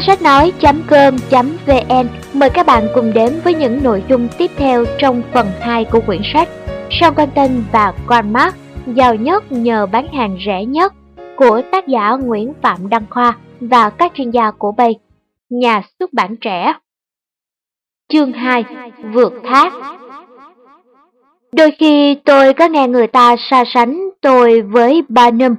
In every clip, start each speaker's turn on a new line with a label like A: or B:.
A: Kho sách nói.com.vn mời các bạn cùng đến với những nội dung tiếp theo trong phần 2 của quyển sách Sean Quentin và Grandmark giàu nhất nhờ bán hàng rẻ nhất của tác giả Nguyễn Phạm Đăng Khoa và các chuyên gia của Bay, nhà xuất bản trẻ. Chương 2 Vượt thác Đôi khi tôi có nghe người ta so sánh tôi với Barnum,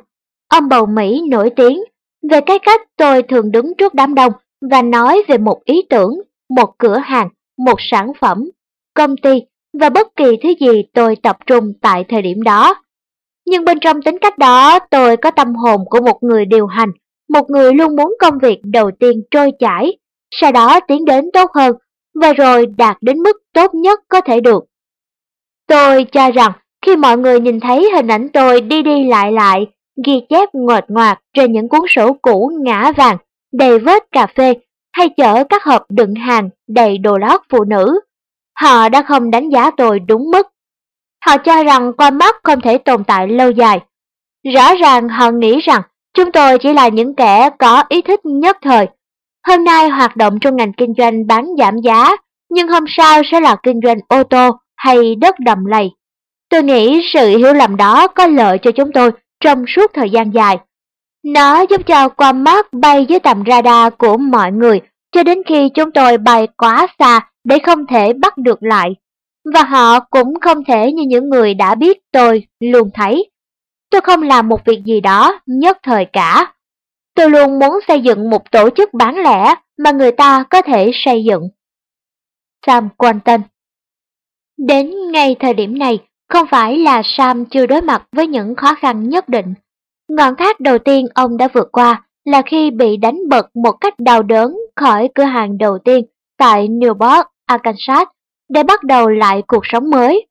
A: ông bầu Mỹ nổi tiếng, về cái cách tôi thường đứng trước đám đông và nói về một ý tưởng, một cửa hàng, một sản phẩm, công ty và bất kỳ thứ gì tôi tập trung tại thời điểm đó. Nhưng bên trong tính cách đó tôi có tâm hồn của một người điều hành, một người luôn muốn công việc đầu tiên trôi chảy, sau đó tiến đến tốt hơn và rồi đạt đến mức tốt nhất có thể được. Tôi cho rằng khi mọi người nhìn thấy hình ảnh tôi đi đi lại lại, ghi chép ngoệt ngoạc trên những cuốn sổ cũ ngã vàng, đầy vết cà phê, hay chở các hộp đựng hàng đầy đồ lót phụ nữ, họ đã không đánh giá tôi đúng mức. Họ cho rằng con mắt không thể tồn tại lâu dài. Rõ ràng họ nghĩ rằng chúng tôi chỉ là những kẻ có ý thích nhất thời. Hôm nay hoạt động trong ngành kinh doanh bán giảm giá, nhưng hôm sau sẽ là kinh doanh ô tô hay đất đầm lầy. Tôi nghĩ sự hiểu lầm đó có lợi cho chúng tôi trong suốt thời gian dài. Nó giúp cho qua mắt bay dưới tầm radar của mọi người cho đến khi chúng tôi bay quá xa để không thể bắt được lại. Và họ cũng không thể như những người đã biết tôi luôn thấy. Tôi không làm một việc gì đó nhất thời cả. Tôi luôn muốn xây dựng một tổ chức bán lẻ mà người ta có thể xây dựng. Sam Quanton Đến ngay thời điểm này, không phải là Sam chưa đối mặt với những khó khăn nhất định. Ngọn thác đầu tiên ông đã vượt qua là khi bị đánh bật một cách đau đớn khỏi cửa hàng đầu tiên tại Newport, Arkansas để bắt đầu lại cuộc sống mới.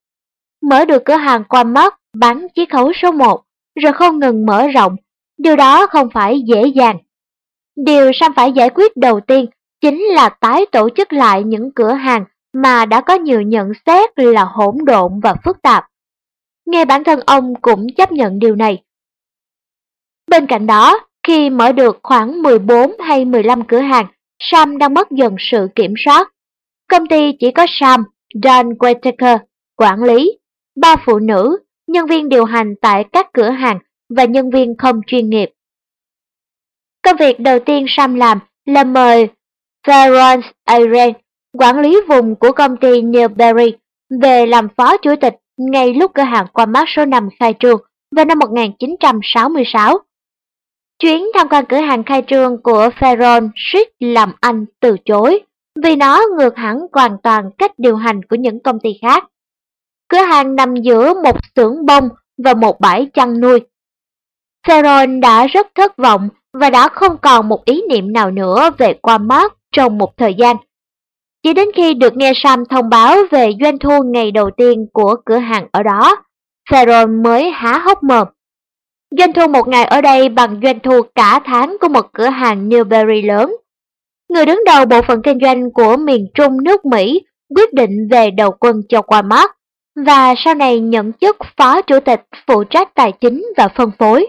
A: Mở được cửa hàng qua mắt bán chiếc khấu số 1 rồi không ngừng mở rộng, điều đó không phải dễ dàng. Điều Sam phải giải quyết đầu tiên chính là tái tổ chức lại những cửa hàng mà đã có nhiều nhận xét là hỗn độn và phức tạp. Nghe bản thân ông cũng chấp nhận điều này. Bên cạnh đó, khi mở được khoảng 14 hay 15 cửa hàng, Sam đang mất dần sự kiểm soát. Công ty chỉ có Sam, Don Whittaker, quản lý, ba phụ nữ, nhân viên điều hành tại các cửa hàng và nhân viên không chuyên nghiệp. Công việc đầu tiên Sam làm là mời Ferrance Iren quản lý vùng của công ty Newberry, về làm phó chủ tịch ngay lúc cửa hàng qua mắt số 5 khai trương vào năm 1966. Chuyến tham quan cửa hàng khai trương của Ferron Street làm anh từ chối, vì nó ngược hẳn hoàn toàn cách điều hành của những công ty khác. Cửa hàng nằm giữa một xưởng bông và một bãi chăn nuôi. Ferron đã rất thất vọng và đã không còn một ý niệm nào nữa về qua mắt trong một thời gian. Chỉ đến khi được nghe Sam thông báo về doanh thu ngày đầu tiên của cửa hàng ở đó, Ferron mới há hốc mồm. Doanh thu một ngày ở đây bằng doanh thu cả tháng của một cửa hàng Newberry lớn. Người đứng đầu bộ phận kinh doanh của miền Trung nước Mỹ quyết định về đầu quân cho Walmart và sau này nhận chức phó chủ tịch phụ trách tài chính và phân phối.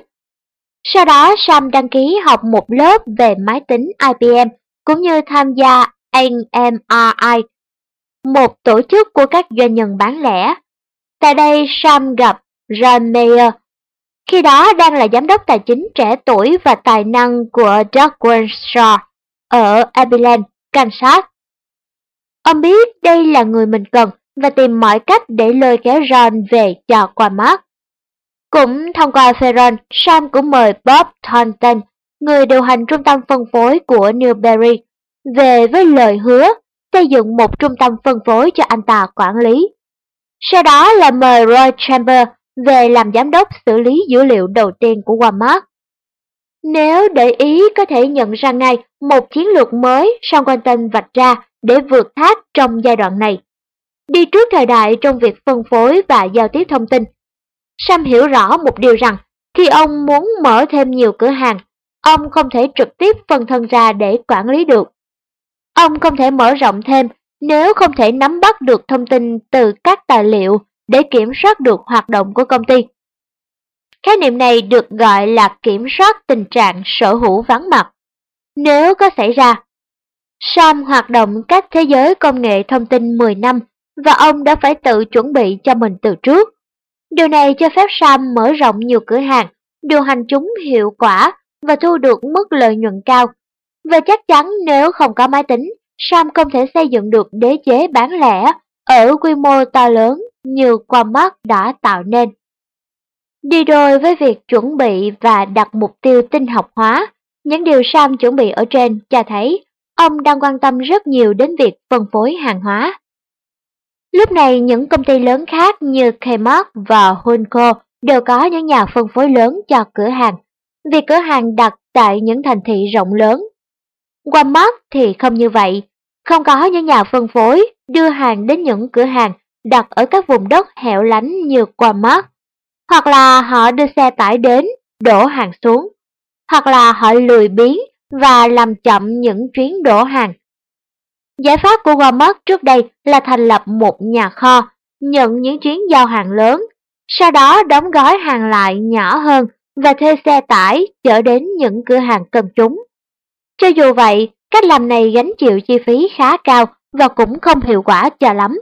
A: Sau đó Sam đăng ký học một lớp về máy tính IBM cũng như tham gia NMRI, một tổ chức của các doanh nhân bán lẻ. Tại đây Sam gặp John Mayer, khi đó đang là giám đốc tài chính trẻ tuổi và tài năng của Doug Shaw ở Abilene, Kansas. Ông biết đây là người mình cần và tìm mọi cách để lôi kéo John về cho qua mắt. Cũng thông qua Ferron, Sam cũng mời Bob Thornton, người điều hành trung tâm phân phối của Newberry, về với lời hứa xây dựng một trung tâm phân phối cho anh ta quản lý. Sau đó là mời Roy Chamber về làm giám đốc xử lý dữ liệu đầu tiên của Walmart. Nếu để ý có thể nhận ra ngay một chiến lược mới Sean Quentin vạch ra để vượt thác trong giai đoạn này. Đi trước thời đại trong việc phân phối và giao tiếp thông tin. Sam hiểu rõ một điều rằng khi ông muốn mở thêm nhiều cửa hàng, ông không thể trực tiếp phân thân ra để quản lý được. Ông không thể mở rộng thêm nếu không thể nắm bắt được thông tin từ các tài liệu để kiểm soát được hoạt động của công ty. Khái niệm này được gọi là kiểm soát tình trạng sở hữu vắng mặt. nếu có xảy ra. Sam hoạt động cách thế giới công nghệ thông tin 10 năm và ông đã phải tự chuẩn bị cho mình từ trước. Điều này cho phép Sam mở rộng nhiều cửa hàng, điều hành chúng hiệu quả và thu được mức lợi nhuận cao. Và chắc chắn nếu không có máy tính, Sam không thể xây dựng được đế chế bán lẻ ở quy mô to lớn như Walmart đã tạo nên. Đi đôi với việc chuẩn bị và đặt mục tiêu tinh học hóa, những điều Sam chuẩn bị ở trên cho thấy ông đang quan tâm rất nhiều đến việc phân phối hàng hóa. Lúc này những công ty lớn khác như Kmart và Hunco đều có những nhà phân phối lớn cho cửa hàng, vì cửa hàng đặt tại những thành thị rộng lớn. Walmart thì không như vậy, không có những nhà phân phối đưa hàng đến những cửa hàng đặt ở các vùng đất hẻo lánh như Walmart, hoặc là họ đưa xe tải đến, đổ hàng xuống, hoặc là họ lười biếng và làm chậm những chuyến đổ hàng. Giải pháp của Walmart trước đây là thành lập một nhà kho, nhận những chuyến giao hàng lớn, sau đó đóng gói hàng lại nhỏ hơn và thuê xe tải chở đến những cửa hàng cần chúng. Cho dù vậy, cách làm này gánh chịu chi phí khá cao và cũng không hiệu quả cho lắm.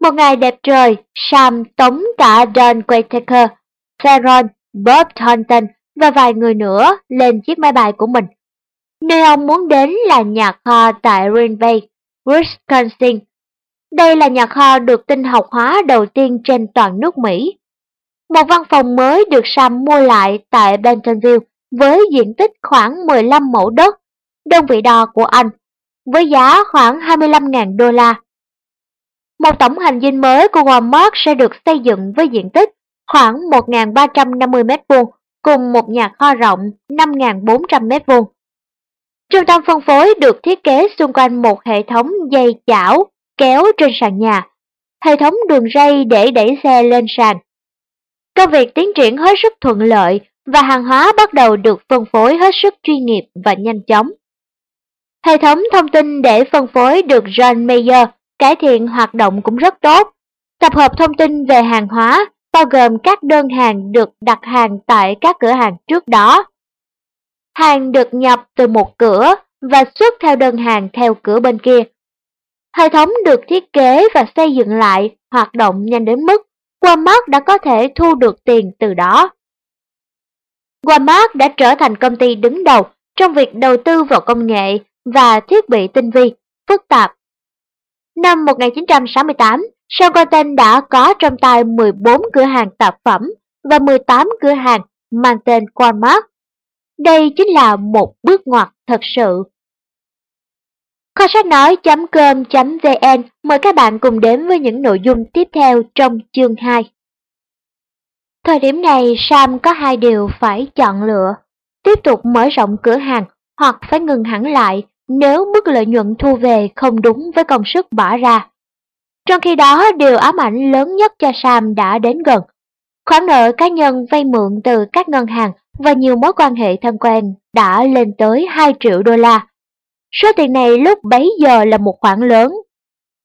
A: Một ngày đẹp trời, Sam tống cả Don Whittaker, Theron, Bob Thornton và vài người nữa lên chiếc máy bay của mình. Nơi ông muốn đến là nhà kho tại Green Bay, Wisconsin. Đây là nhà kho được tinh học hóa đầu tiên trên toàn nước Mỹ. Một văn phòng mới được Sam mua lại tại Bentonville với diện tích khoảng 15 mẫu đất, đơn vị đo của anh, với giá khoảng 25.000 đô la. Một tổng hành dinh mới của Walmart sẽ được xây dựng với diện tích khoảng 1.350 m2 cùng một nhà kho rộng 5.400 m2. Trung tâm phân phối được thiết kế xung quanh một hệ thống dây chảo kéo trên sàn nhà, hệ thống đường ray để đẩy xe lên sàn. Công việc tiến triển hết sức thuận lợi và hàng hóa bắt đầu được phân phối hết sức chuyên nghiệp và nhanh chóng. Hệ thống thông tin để phân phối được John Mayer cải thiện hoạt động cũng rất tốt. Tập hợp thông tin về hàng hóa, bao gồm các đơn hàng được đặt hàng tại các cửa hàng trước đó. Hàng được nhập từ một cửa và xuất theo đơn hàng theo cửa bên kia. Hệ thống được thiết kế và xây dựng lại hoạt động nhanh đến mức Walmart đã có thể thu được tiền từ đó. Walmart đã trở thành công ty đứng đầu trong việc đầu tư vào công nghệ và thiết bị tinh vi, phức tạp. Năm 1968, Sean đã có trong tay 14 cửa hàng tạp phẩm và 18 cửa hàng mang tên Walmart. Đây chính là một bước ngoặt thật sự. Kho sách nói.com.vn mời các bạn cùng đến với những nội dung tiếp theo trong chương 2. Thời điểm này, Sam có hai điều phải chọn lựa. Tiếp tục mở rộng cửa hàng hoặc phải ngừng hẳn lại nếu mức lợi nhuận thu về không đúng với công sức bỏ ra. Trong khi đó, điều ám ảnh lớn nhất cho Sam đã đến gần. Khoản nợ cá nhân vay mượn từ các ngân hàng và nhiều mối quan hệ thân quen đã lên tới 2 triệu đô la. Số tiền này lúc bấy giờ là một khoản lớn.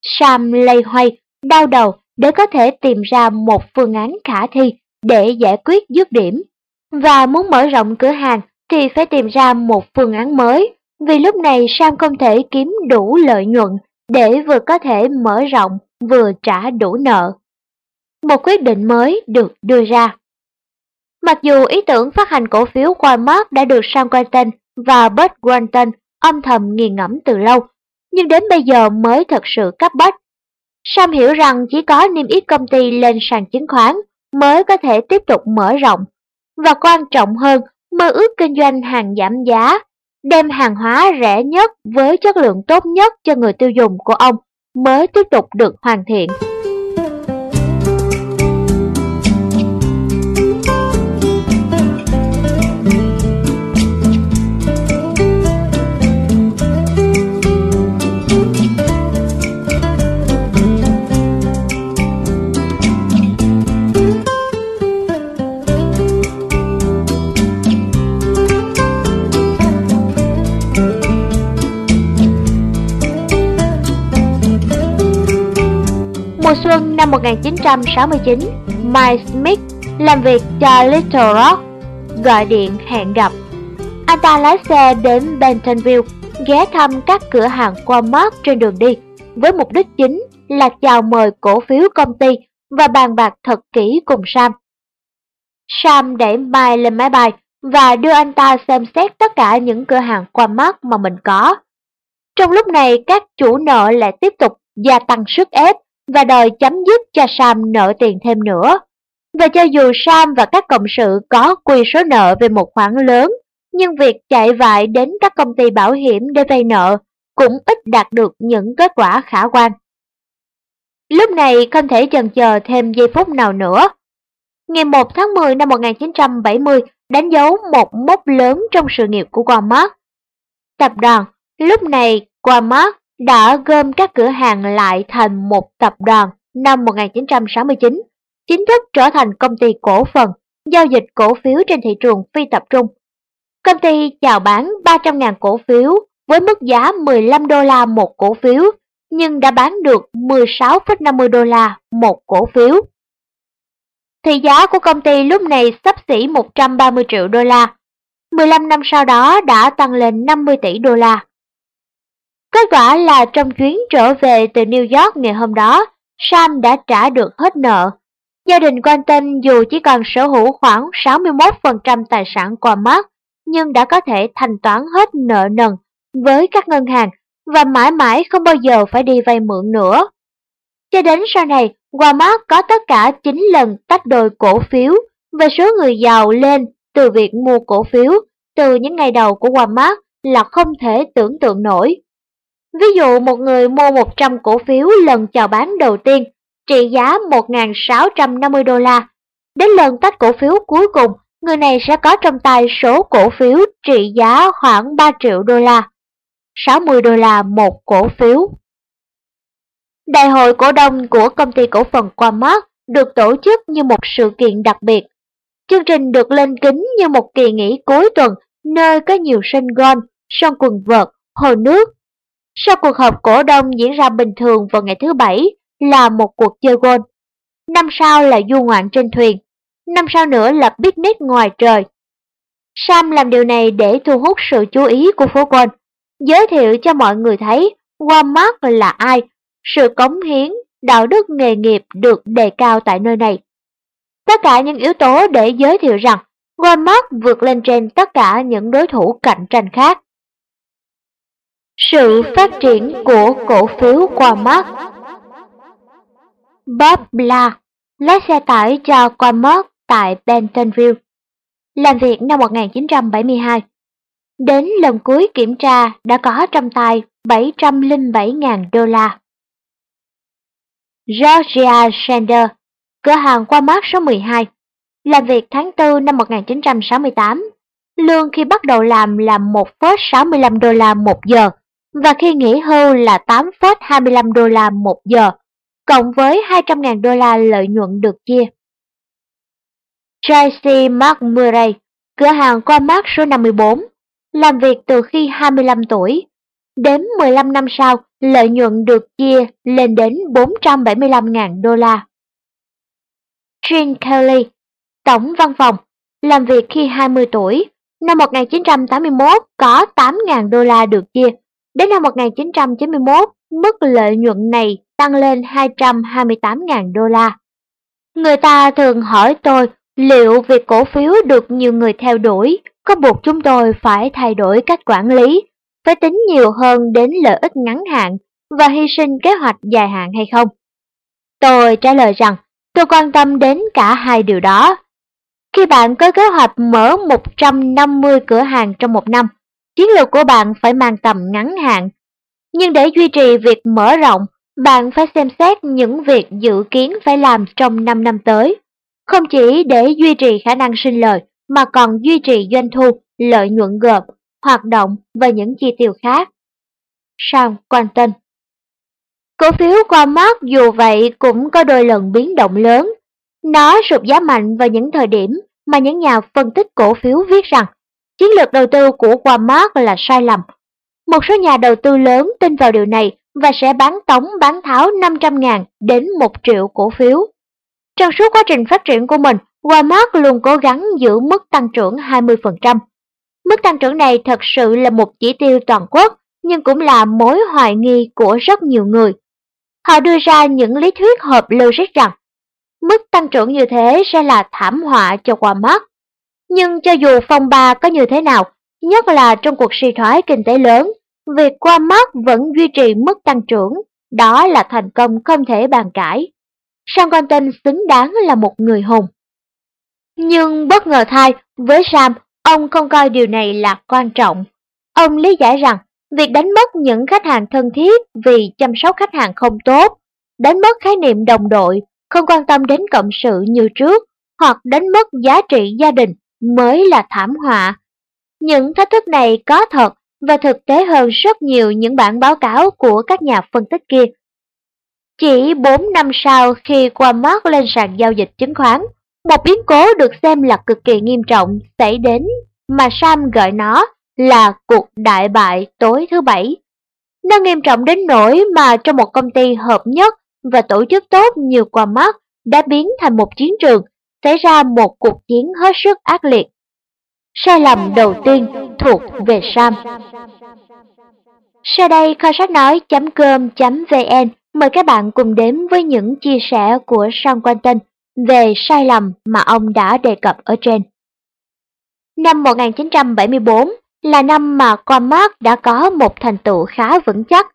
A: Sam lây hoay, đau đầu để có thể tìm ra một phương án khả thi để giải quyết dứt điểm. Và muốn mở rộng cửa hàng thì phải tìm ra một phương án mới, vì lúc này Sam không thể kiếm đủ lợi nhuận để vừa có thể mở rộng vừa trả đủ nợ. Một quyết định mới được đưa ra. Mặc dù ý tưởng phát hành cổ phiếu Walmart đã được Sam Quentin và Bud Granton âm thầm nghiền ngẫm từ lâu, nhưng đến bây giờ mới thật sự cấp bách. Sam hiểu rằng chỉ có niêm yết công ty lên sàn chứng khoán mới có thể tiếp tục mở rộng, và quan trọng hơn, mơ ước kinh doanh hàng giảm giá, đem hàng hóa rẻ nhất với chất lượng tốt nhất cho người tiêu dùng của ông mới tiếp tục được hoàn thiện. Năm 1969, Mike Smith làm việc cho Little Rock, gọi điện hẹn gặp. Anh ta lái xe đến Bentonville, ghé thăm các cửa hàng Walmart trên đường đi, với mục đích chính là chào mời cổ phiếu công ty và bàn bạc thật kỹ cùng Sam. Sam đẩy Mike lên máy bay và đưa anh ta xem xét tất cả những cửa hàng Walmart mà mình có. Trong lúc này, các chủ nợ lại tiếp tục gia tăng sức ép và đòi chấm dứt cho Sam nợ tiền thêm nữa. Và cho dù Sam và các cộng sự có quy số nợ về một khoản lớn, nhưng việc chạy vại đến các công ty bảo hiểm để vay nợ cũng ít đạt được những kết quả khả quan. Lúc này không thể chần chờ thêm giây phút nào nữa. Ngày 1 tháng 10 năm 1970 đánh dấu một mốc lớn trong sự nghiệp của Walmart. Tập đoàn lúc này Walmart đã gom các cửa hàng lại thành một tập đoàn năm 1969, chính thức trở thành công ty cổ phần, giao dịch cổ phiếu trên thị trường phi tập trung. Công ty chào bán 300.000 cổ phiếu với mức giá 15 đô la một cổ phiếu, nhưng đã bán được 16,50 đô la một cổ phiếu. Thị giá của công ty lúc này sắp xỉ 130 triệu đô la. 15 năm sau đó đã tăng lên 50 tỷ đô la. Kết quả là trong chuyến trở về từ New York ngày hôm đó, Sam đã trả được hết nợ. Gia đình quan tâm dù chỉ còn sở hữu khoảng 61% tài sản qua mắt, nhưng đã có thể thanh toán hết nợ nần với các ngân hàng và mãi mãi không bao giờ phải đi vay mượn nữa. Cho đến sau này, Walmart có tất cả 9 lần tách đôi cổ phiếu và số người giàu lên từ việc mua cổ phiếu từ những ngày đầu của Walmart là không thể tưởng tượng nổi. Ví dụ một người mua 100 cổ phiếu lần chào bán đầu tiên trị giá 1.650 đô la. Đến lần tách cổ phiếu cuối cùng, người này sẽ có trong tay số cổ phiếu trị giá khoảng 3 triệu đô la. 60 đô la một cổ phiếu. Đại hội cổ đông của công ty cổ phần Walmart được tổ chức như một sự kiện đặc biệt. Chương trình được lên kính như một kỳ nghỉ cuối tuần nơi có nhiều sân golf, sân quần vợt, hồ nước sau cuộc họp cổ đông diễn ra bình thường vào ngày thứ Bảy là một cuộc chơi golf. Năm sau là du ngoạn trên thuyền. Năm sau nữa là picnic ngoài trời. Sam làm điều này để thu hút sự chú ý của phố golf, giới thiệu cho mọi người thấy Walmart là ai, sự cống hiến, đạo đức nghề nghiệp được đề cao tại nơi này. Tất cả những yếu tố để giới thiệu rằng Walmart vượt lên trên tất cả những đối thủ cạnh tranh khác. Sự phát triển của cổ phiếu qua mắt Bob La lái xe tải cho qua Walmart tại Bentonville, làm việc năm 1972. Đến lần cuối kiểm tra đã có trong tay 707.000 đô la. Georgia Sander, cửa hàng qua mắt số 12, làm việc tháng 4 năm 1968. Lương khi bắt đầu làm là 1,65 đô la một giờ và khi nghỉ hưu là 8,25 đô la một giờ, cộng với 200.000 đô la lợi nhuận được chia. Tracy Mark Murray, cửa hàng qua Mark số 54, làm việc từ khi 25 tuổi. Đến 15 năm sau, lợi nhuận được chia lên đến 475.000 đô la. Jean Kelly, tổng văn phòng, làm việc khi 20 tuổi. Năm 1981 có 8.000 đô la được chia Đến năm 1991, mức lợi nhuận này tăng lên 228.000 đô la. Người ta thường hỏi tôi liệu việc cổ phiếu được nhiều người theo đuổi có buộc chúng tôi phải thay đổi cách quản lý, phải tính nhiều hơn đến lợi ích ngắn hạn và hy sinh kế hoạch dài hạn hay không? Tôi trả lời rằng tôi quan tâm đến cả hai điều đó. Khi bạn có kế hoạch mở 150 cửa hàng trong một năm, Chiến lược của bạn phải mang tầm ngắn hạn. Nhưng để duy trì việc mở rộng, bạn phải xem xét những việc dự kiến phải làm trong 5 năm tới. Không chỉ để duy trì khả năng sinh lời, mà còn duy trì doanh thu, lợi nhuận gộp, hoạt động và những chi tiêu khác. Sam Quanton Cổ phiếu Walmart dù vậy cũng có đôi lần biến động lớn. Nó sụp giá mạnh vào những thời điểm mà những nhà phân tích cổ phiếu viết rằng Chiến lược đầu tư của Walmart là sai lầm. Một số nhà đầu tư lớn tin vào điều này và sẽ bán tống bán tháo 500.000 đến 1 triệu cổ phiếu. Trong suốt quá trình phát triển của mình, Walmart luôn cố gắng giữ mức tăng trưởng 20%. Mức tăng trưởng này thật sự là một chỉ tiêu toàn quốc, nhưng cũng là mối hoài nghi của rất nhiều người. Họ đưa ra những lý thuyết hợp logic rằng mức tăng trưởng như thế sẽ là thảm họa cho Walmart. Nhưng cho dù phong ba có như thế nào, nhất là trong cuộc suy thoái kinh tế lớn, việc qua mắt vẫn duy trì mức tăng trưởng, đó là thành công không thể bàn cãi. Sam Quentin xứng đáng là một người hùng. Nhưng bất ngờ thay, với Sam, ông không coi điều này là quan trọng. Ông lý giải rằng, việc đánh mất những khách hàng thân thiết vì chăm sóc khách hàng không tốt, đánh mất khái niệm đồng đội, không quan tâm đến cộng sự như trước, hoặc đánh mất giá trị gia đình mới là thảm họa. Những thách thức này có thật và thực tế hơn rất nhiều những bản báo cáo của các nhà phân tích kia. Chỉ 4 năm sau khi Walmart lên sàn giao dịch chứng khoán, một biến cố được xem là cực kỳ nghiêm trọng xảy đến mà Sam gọi nó là cuộc đại bại tối thứ bảy. Nó nghiêm trọng đến nỗi mà trong một công ty hợp nhất và tổ chức tốt như Walmart đã biến thành một chiến trường, xảy ra một cuộc chiến hết sức ác liệt. Sai lầm đầu tiên thuộc về Sam. Sau đây, kho sách nói.com.vn mời các bạn cùng đến với những chia sẻ của Sam Quentin về sai lầm mà ông đã đề cập ở trên. Năm 1974 là năm mà Walmart đã có một thành tựu khá vững chắc.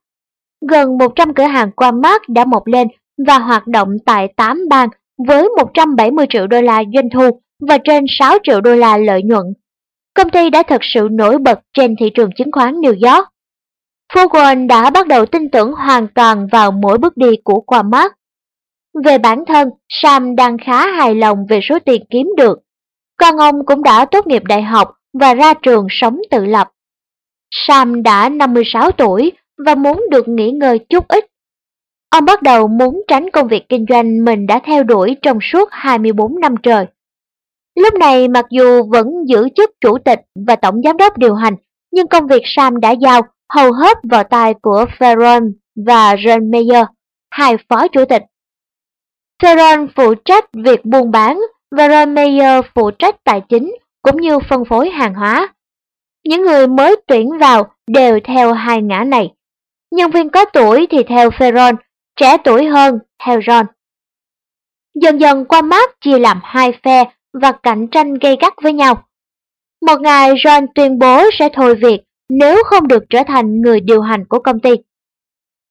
A: Gần 100 cửa hàng Walmart đã mọc lên và hoạt động tại 8 bang với 170 triệu đô la doanh thu và trên 6 triệu đô la lợi nhuận. Công ty đã thực sự nổi bật trên thị trường chứng khoán New York. Fogel đã bắt đầu tin tưởng hoàn toàn vào mỗi bước đi của Walmart. Về bản thân, Sam đang khá hài lòng về số tiền kiếm được. Con ông cũng đã tốt nghiệp đại học và ra trường sống tự lập. Sam đã 56 tuổi và muốn được nghỉ ngơi chút ít. Ông bắt đầu muốn tránh công việc kinh doanh mình đã theo đuổi trong suốt 24 năm trời. Lúc này mặc dù vẫn giữ chức chủ tịch và tổng giám đốc điều hành, nhưng công việc Sam đã giao hầu hết vào tay của Ferron và John Mayer, hai phó chủ tịch. Ferron phụ trách việc buôn bán và John Mayer phụ trách tài chính cũng như phân phối hàng hóa. Những người mới tuyển vào đều theo hai ngã này. Nhân viên có tuổi thì theo Ferron, trẻ tuổi hơn theo Dần dần qua mát chia làm hai phe và cạnh tranh gây gắt với nhau. Một ngày John tuyên bố sẽ thôi việc nếu không được trở thành người điều hành của công ty.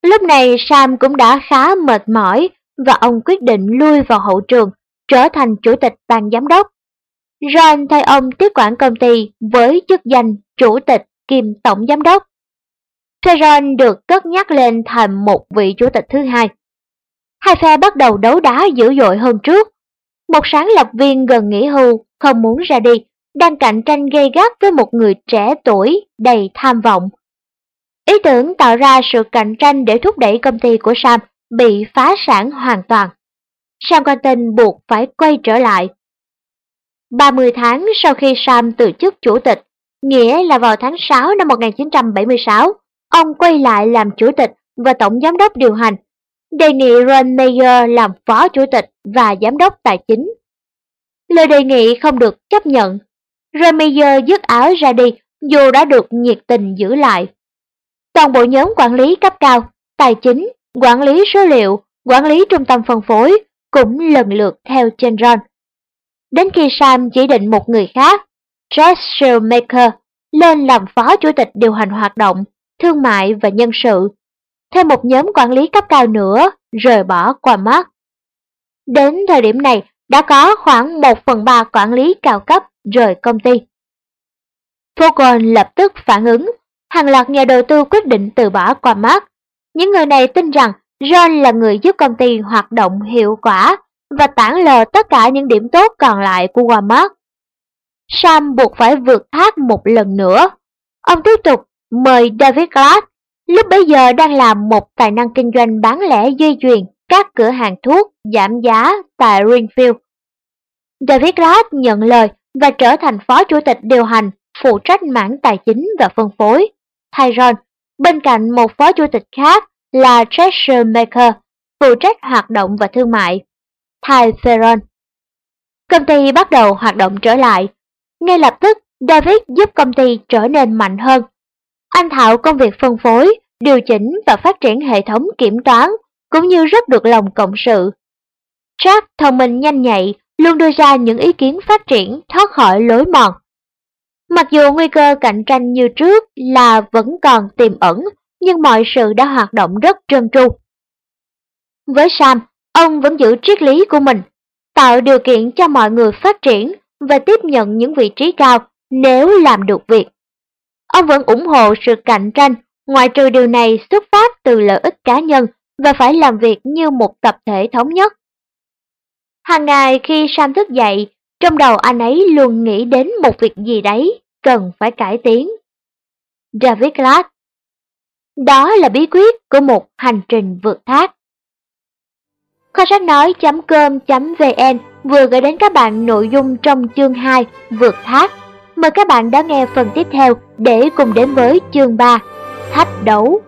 A: Lúc này Sam cũng đã khá mệt mỏi và ông quyết định lui vào hậu trường, trở thành chủ tịch ban giám đốc. John thay ông tiếp quản công ty với chức danh chủ tịch kiêm tổng giám đốc. Ferron được cất nhắc lên thành một vị chủ tịch thứ hai. Hai phe bắt đầu đấu đá dữ dội hơn trước. Một sáng lập viên gần nghỉ hưu, không muốn ra đi, đang cạnh tranh gay gắt với một người trẻ tuổi đầy tham vọng. Ý tưởng tạo ra sự cạnh tranh để thúc đẩy công ty của Sam bị phá sản hoàn toàn. Sam Quentin buộc phải quay trở lại. 30 tháng sau khi Sam từ chức chủ tịch, nghĩa là vào tháng 6 năm 1976, ông quay lại làm chủ tịch và tổng giám đốc điều hành, đề nghị Ron Mayer làm phó chủ tịch và giám đốc tài chính. Lời đề nghị không được chấp nhận Remier dứt áo ra đi dù đã được nhiệt tình giữ lại. Toàn bộ nhóm quản lý cấp cao, tài chính, quản lý số liệu, quản lý trung tâm phân phối cũng lần lượt theo trên Ron. Đến khi Sam chỉ định một người khác, Jess Maker, lên làm phó chủ tịch điều hành hoạt động, thương mại và nhân sự. Thêm một nhóm quản lý cấp cao nữa rời bỏ qua mắt. Đến thời điểm này, đã có khoảng 1 phần 3 quản lý cao cấp rời công ty. Fogon lập tức phản ứng, hàng loạt nhà đầu tư quyết định từ bỏ qua mắt. Những người này tin rằng John là người giúp công ty hoạt động hiệu quả và tản lờ tất cả những điểm tốt còn lại của Walmart. Sam buộc phải vượt thác một lần nữa. Ông tiếp tục mời David Glass, lúc bấy giờ đang làm một tài năng kinh doanh bán lẻ dây chuyền các cửa hàng thuốc giảm giá tại Greenfield. David Glass nhận lời và trở thành phó chủ tịch điều hành phụ trách mảng tài chính và phân phối. Tyron, bên cạnh một phó chủ tịch khác là Treasure Maker, phụ trách hoạt động và thương mại. Ty Ferron. Công ty bắt đầu hoạt động trở lại. Ngay lập tức, David giúp công ty trở nên mạnh hơn. Anh thạo công việc phân phối, điều chỉnh và phát triển hệ thống kiểm toán, cũng như rất được lòng cộng sự. Jack thông minh nhanh nhạy, luôn đưa ra những ý kiến phát triển thoát khỏi lối mòn. Mặc dù nguy cơ cạnh tranh như trước là vẫn còn tiềm ẩn, nhưng mọi sự đã hoạt động rất trơn tru. Với Sam, ông vẫn giữ triết lý của mình, tạo điều kiện cho mọi người phát triển và tiếp nhận những vị trí cao nếu làm được việc. Ông vẫn ủng hộ sự cạnh tranh, ngoại trừ điều này xuất phát từ lợi ích cá nhân và phải làm việc như một tập thể thống nhất. Hàng ngày khi Sam thức dậy, trong đầu anh ấy luôn nghĩ đến một việc gì đấy cần phải cải tiến. David Glass Đó là bí quyết của một hành trình vượt thác. Kho sách nói.com.vn vừa gửi đến các bạn nội dung trong chương 2 Vượt thác. Mời các bạn đón nghe phần tiếp theo để cùng đến với chương 3 Thách đấu.